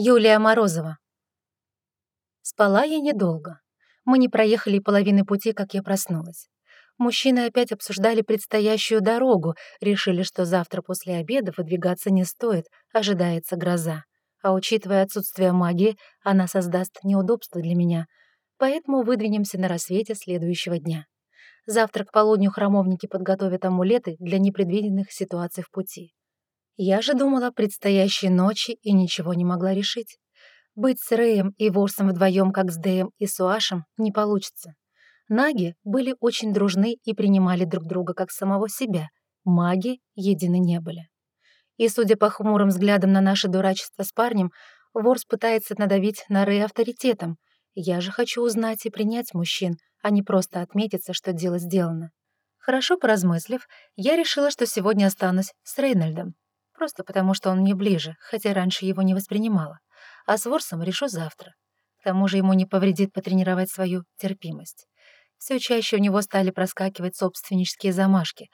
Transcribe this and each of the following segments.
Юлия Морозова. Спала я недолго. Мы не проехали половины пути, как я проснулась. Мужчины опять обсуждали предстоящую дорогу, решили, что завтра после обеда выдвигаться не стоит, ожидается гроза. А учитывая отсутствие магии, она создаст неудобства для меня. Поэтому выдвинемся на рассвете следующего дня. Завтра к полудню храмовники подготовят амулеты для непредвиденных ситуаций в пути. Я же думала предстоящей ночи и ничего не могла решить. Быть с Рэем и Ворсом вдвоем, как с Дэем и Суашем, не получится. Наги были очень дружны и принимали друг друга как самого себя. Маги едины не были. И, судя по хмурым взглядам на наше дурачество с парнем, Ворс пытается надавить на Рэя авторитетом. Я же хочу узнать и принять мужчин, а не просто отметиться, что дело сделано. Хорошо поразмыслив, я решила, что сегодня останусь с Рейнольдом. Просто потому, что он мне ближе, хотя раньше его не воспринимала. А с Ворсом решу завтра. К тому же ему не повредит потренировать свою терпимость. Все чаще у него стали проскакивать собственнические замашки.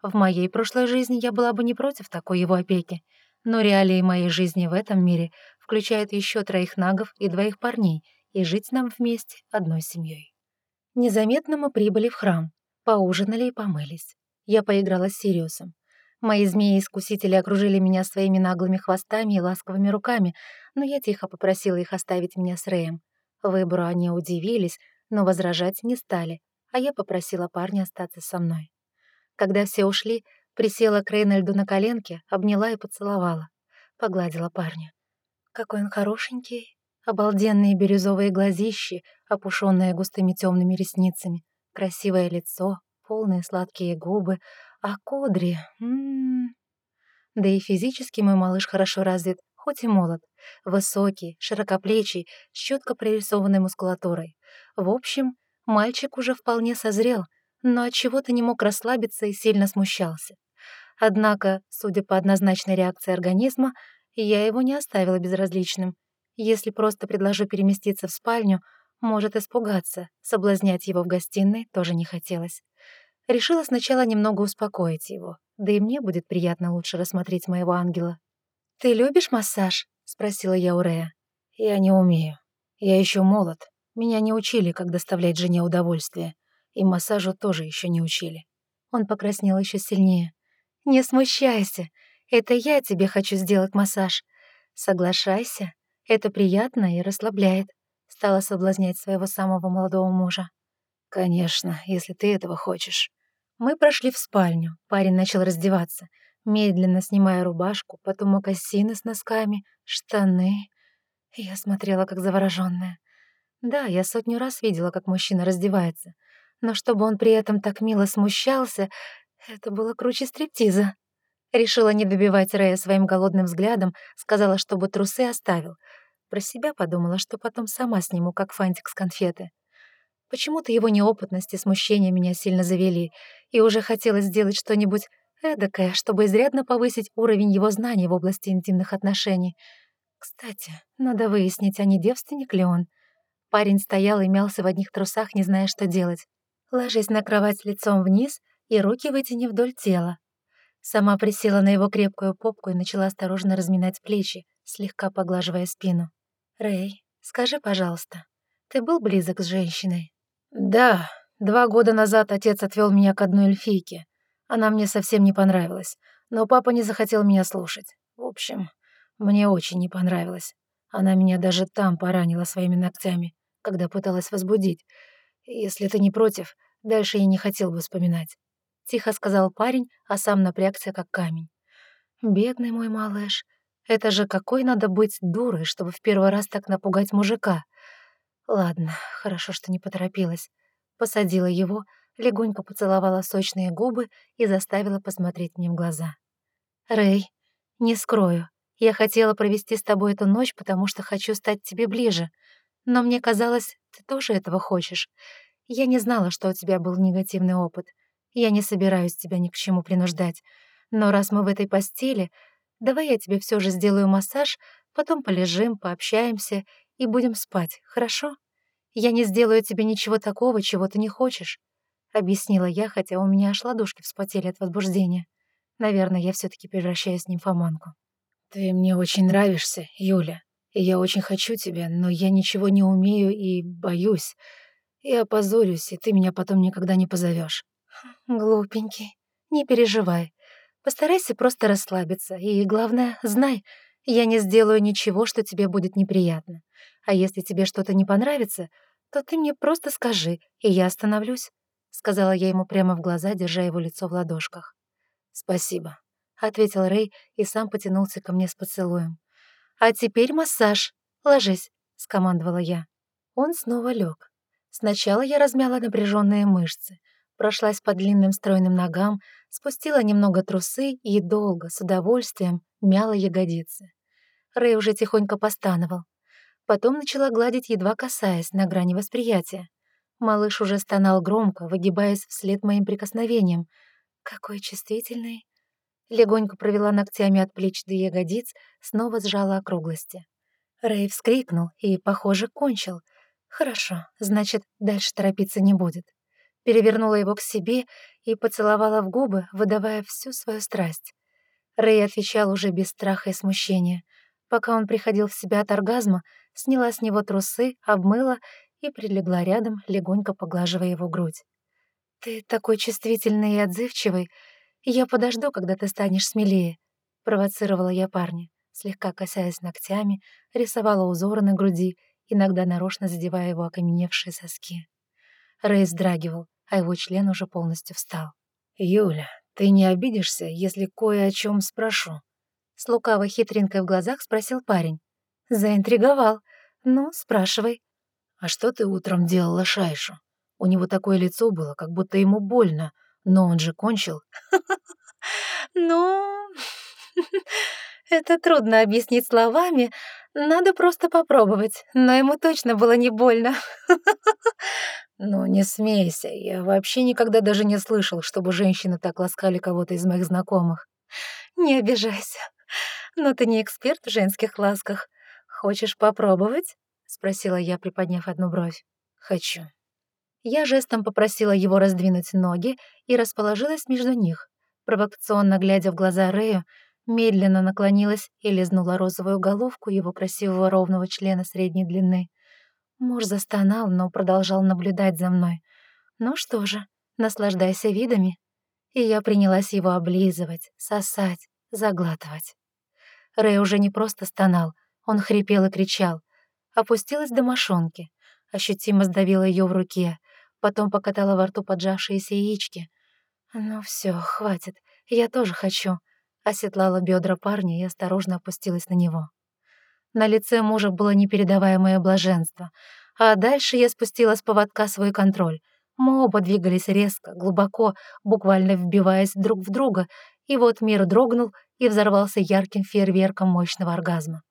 В моей прошлой жизни я была бы не против такой его опеки, но реалии моей жизни в этом мире включают еще троих нагов и двоих парней, и жить нам вместе одной семьей. Незаметно мы прибыли в храм, поужинали и помылись. Я поиграла с Сириусом. Мои змеи-искусители окружили меня своими наглыми хвостами и ласковыми руками, но я тихо попросила их оставить меня с Рэем. Выбору они удивились, но возражать не стали, а я попросила парня остаться со мной. Когда все ушли, присела к Рейнольду на коленке, обняла и поцеловала. Погладила парня. Какой он хорошенький. Обалденные бирюзовые глазищи, опушенные густыми темными ресницами, красивое лицо, полные сладкие губы, а кудри... Да и физически мой малыш хорошо развит, хоть и молод. Высокий, широкоплечий, с четко прорисованной мускулатурой. В общем, мальчик уже вполне созрел, но от чего то не мог расслабиться и сильно смущался. Однако, судя по однозначной реакции организма, я его не оставила безразличным. Если просто предложу переместиться в спальню, может испугаться, соблазнять его в гостиной тоже не хотелось. Решила сначала немного успокоить его, да и мне будет приятно лучше рассмотреть моего ангела. «Ты любишь массаж?» — спросила я у Рея. «Я не умею. Я еще молод. Меня не учили, как доставлять жене удовольствие. И массажу тоже еще не учили». Он покраснел еще сильнее. «Не смущайся. Это я тебе хочу сделать массаж. Соглашайся. Это приятно и расслабляет», — стала соблазнять своего самого молодого мужа. «Конечно, если ты этого хочешь». Мы прошли в спальню. Парень начал раздеваться, медленно снимая рубашку, потом мокасины с носками, штаны. Я смотрела, как заворожённая. Да, я сотню раз видела, как мужчина раздевается, но чтобы он при этом так мило смущался, это было круче стриптиза. Решила не добивать Рэя своим голодным взглядом, сказала, чтобы трусы оставил. Про себя подумала, что потом сама сниму, как фантик с конфеты. Почему-то его неопытность и смущение меня сильно завели, и уже хотелось сделать что-нибудь эдакое, чтобы изрядно повысить уровень его знаний в области интимных отношений. Кстати, надо выяснить, а не девственник ли он. Парень стоял и мялся в одних трусах, не зная, что делать. Ложись на кровать лицом вниз и руки вытяни вдоль тела. Сама присела на его крепкую попку и начала осторожно разминать плечи, слегка поглаживая спину. «Рэй, скажи, пожалуйста, ты был близок с женщиной?» «Да, два года назад отец отвел меня к одной эльфийке. Она мне совсем не понравилась, но папа не захотел меня слушать. В общем, мне очень не понравилось. Она меня даже там поранила своими ногтями, когда пыталась возбудить. Если ты не против, дальше я не хотел бы вспоминать». Тихо сказал парень, а сам напрягся, как камень. «Бедный мой малыш, это же какой надо быть дурой, чтобы в первый раз так напугать мужика. Ладно, хорошо, что не поторопилась. Посадила его, легонько поцеловала сочные губы и заставила посмотреть мне в глаза. «Рэй, не скрою, я хотела провести с тобой эту ночь, потому что хочу стать тебе ближе. Но мне казалось, ты тоже этого хочешь. Я не знала, что у тебя был негативный опыт. Я не собираюсь тебя ни к чему принуждать. Но раз мы в этой постели, давай я тебе все же сделаю массаж, потом полежим, пообщаемся и будем спать, хорошо? Я не сделаю тебе ничего такого, чего ты не хочешь», — объяснила я, хотя у меня аж ладошки вспотели от возбуждения. Наверное, я все таки превращаюсь в нимфоманку. «Ты мне очень нравишься, Юля, Я очень хочу тебя, но я ничего не умею и боюсь. Я опозорюсь, и ты меня потом никогда не позовешь. Глупенький, не переживай. Постарайся просто расслабиться, и, главное, знай, я не сделаю ничего, что тебе будет неприятно. А если тебе что-то не понравится, то ты мне просто скажи, и я остановлюсь», — сказала я ему прямо в глаза, держа его лицо в ладошках. «Спасибо», — ответил Рэй и сам потянулся ко мне с поцелуем. «А теперь массаж. Ложись», — скомандовала я. Он снова лег. Сначала я размяла напряженные мышцы, прошлась по длинным стройным ногам, спустила немного трусы и долго, с удовольствием, мяла ягодицы. Рэй уже тихонько постановал. Потом начала гладить, едва касаясь, на грани восприятия. Малыш уже стонал громко, выгибаясь вслед моим прикосновениям. Какой чувствительный. Легонько провела ногтями от плеч до ягодиц, снова сжала округлости. Рэй вскрикнул и, похоже, кончил. Хорошо, значит, дальше торопиться не будет. Перевернула его к себе и поцеловала в губы, выдавая всю свою страсть. Рэй отвечал уже без страха и смущения. Пока он приходил в себя от оргазма, сняла с него трусы, обмыла и прилегла рядом, легонько поглаживая его грудь. «Ты такой чувствительный и отзывчивый. Я подожду, когда ты станешь смелее», — провоцировала я парня, слегка касаясь ногтями, рисовала узоры на груди, иногда нарочно задевая его окаменевшие соски. Рэй вздрагивал, а его член уже полностью встал. «Юля, ты не обидишься, если кое о чем спрошу?» С лукавой хитринкой в глазах спросил парень. Заинтриговал. Ну, спрашивай. А что ты утром делала Шайшу? У него такое лицо было, как будто ему больно, но он же кончил. Ну, это трудно объяснить словами, надо просто попробовать, но ему точно было не больно. Ну, не смейся, я вообще никогда даже не слышал, чтобы женщины так ласкали кого-то из моих знакомых. Не обижайся, но ты не эксперт в женских ласках. «Хочешь попробовать?» — спросила я, приподняв одну бровь. «Хочу». Я жестом попросила его раздвинуть ноги и расположилась между них. Провокационно глядя в глаза Рэю, медленно наклонилась и лизнула розовую головку его красивого ровного члена средней длины. Муж застонал, но продолжал наблюдать за мной. «Ну что же, наслаждайся видами». И я принялась его облизывать, сосать, заглатывать. Рэй уже не просто стонал, он хрипел и кричал. Опустилась до мошонки. Ощутимо сдавила ее в руке. Потом покатала во рту поджавшиеся яички. «Ну все, хватит. Я тоже хочу». Оседлала бедра парня и осторожно опустилась на него. На лице мужа было непередаваемое блаженство. А дальше я спустила с поводка свой контроль. Мы оба двигались резко, глубоко, буквально вбиваясь друг в друга, и вот мир дрогнул и взорвался ярким фейерверком мощного оргазма.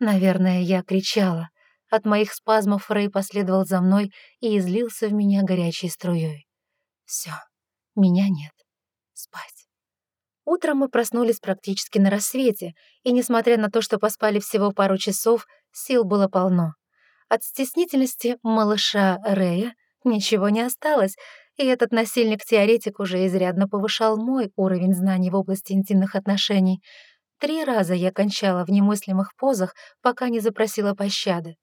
Наверное, я кричала. От моих спазмов Рэй последовал за мной и излился в меня горячей струей. Все, меня нет. Спать. Утром мы проснулись практически на рассвете, и, несмотря на то, что поспали всего пару часов, сил было полно. От стеснительности малыша Рэя ничего не осталось, и этот насильник-теоретик уже изрядно повышал мой уровень знаний в области интимных отношений — Три раза я кончала в немыслимых позах, пока не запросила пощады.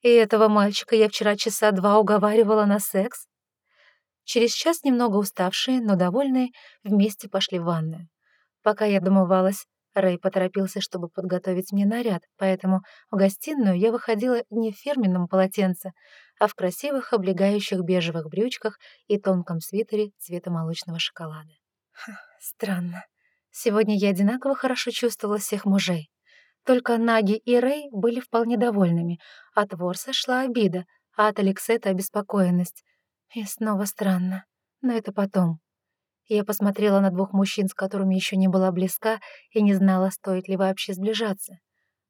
И этого мальчика я вчера часа два уговаривала на секс. Через час, немного уставшие, но довольные, вместе пошли в ванную. Пока я домывалась, Рэй поторопился, чтобы подготовить мне наряд, поэтому в гостиную я выходила не в фирменном полотенце, а в красивых облегающих бежевых брючках и тонком свитере цвета молочного шоколада. Странно. Сегодня я одинаково хорошо чувствовала всех мужей. Только Наги и Рэй были вполне довольными. От Ворса шла обида, а от Алексета — обеспокоенность. И снова странно. Но это потом. Я посмотрела на двух мужчин, с которыми еще не была близка, и не знала, стоит ли вообще сближаться.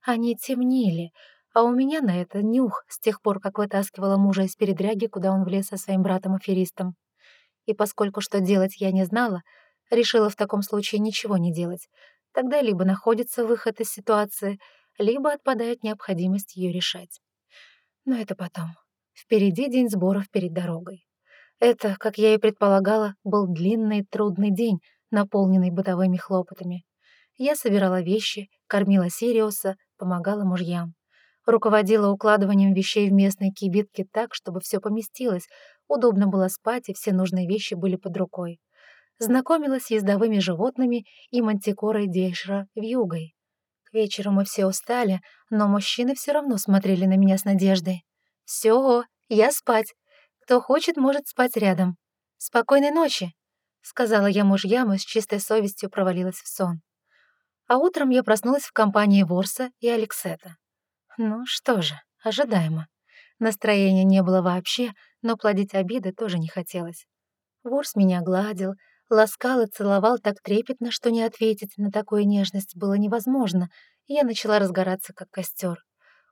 Они темнели, а у меня на это нюх с тех пор, как вытаскивала мужа из передряги, куда он влез со своим братом-аферистом. И поскольку что делать я не знала, Решила в таком случае ничего не делать. Тогда либо находится выход из ситуации, либо отпадает необходимость ее решать. Но это потом. Впереди день сборов перед дорогой. Это, как я и предполагала, был длинный трудный день, наполненный бытовыми хлопотами. Я собирала вещи, кормила Сириуса, помогала мужьям. Руководила укладыванием вещей в местной кибитке так, чтобы все поместилось, удобно было спать, и все нужные вещи были под рукой. Знакомилась с ездовыми животными и мантикорой Дейшра вьюгой. К вечеру мы все устали, но мужчины все равно смотрели на меня с надеждой. «Все, я спать. Кто хочет, может спать рядом. Спокойной ночи!» — сказала я мужьям и с чистой совестью провалилась в сон. А утром я проснулась в компании Ворса и Алексета. Ну что же, ожидаемо. Настроения не было вообще, но плодить обиды тоже не хотелось. Ворс меня гладил, ласкал и целовал так трепетно, что не ответить на такую нежность было невозможно, и я начала разгораться, как костер.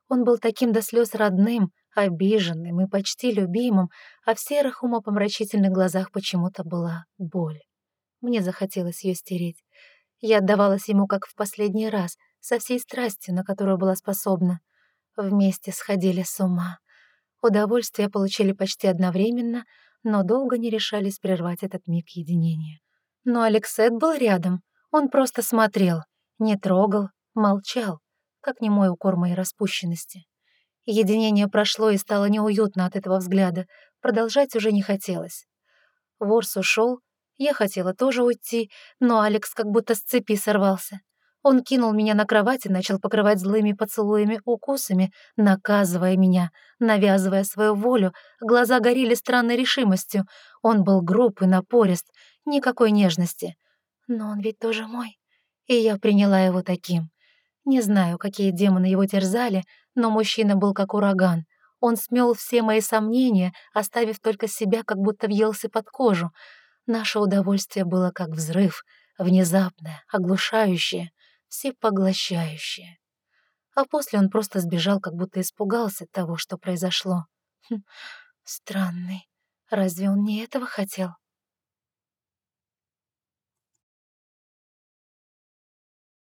Он был таким до слез родным, обиженным и почти любимым, а в серых умопомрачительных глазах почему-то была боль. Мне захотелось ее стереть. Я отдавалась ему, как в последний раз, со всей страстью, на которую была способна. Вместе сходили с ума. Удовольствие получили почти одновременно, но долго не решались прервать этот миг единения. Но Алексет был рядом, он просто смотрел, не трогал, молчал, как не мой укор моей распущенности. Единение прошло и стало неуютно от этого взгляда, продолжать уже не хотелось. Ворс ушел, я хотела тоже уйти, но Алекс как будто с цепи сорвался. Он кинул меня на кровать и начал покрывать злыми поцелуями, укусами, наказывая меня, навязывая свою волю. Глаза горели странной решимостью. Он был груб и напорист, никакой нежности. Но он ведь тоже мой. И я приняла его таким. Не знаю, какие демоны его терзали, но мужчина был как ураган. Он смел все мои сомнения, оставив только себя, как будто въелся под кожу. Наше удовольствие было как взрыв, внезапное, оглушающее всепоглощающее. А после он просто сбежал, как будто испугался того, что произошло. Хм, странный. Разве он не этого хотел?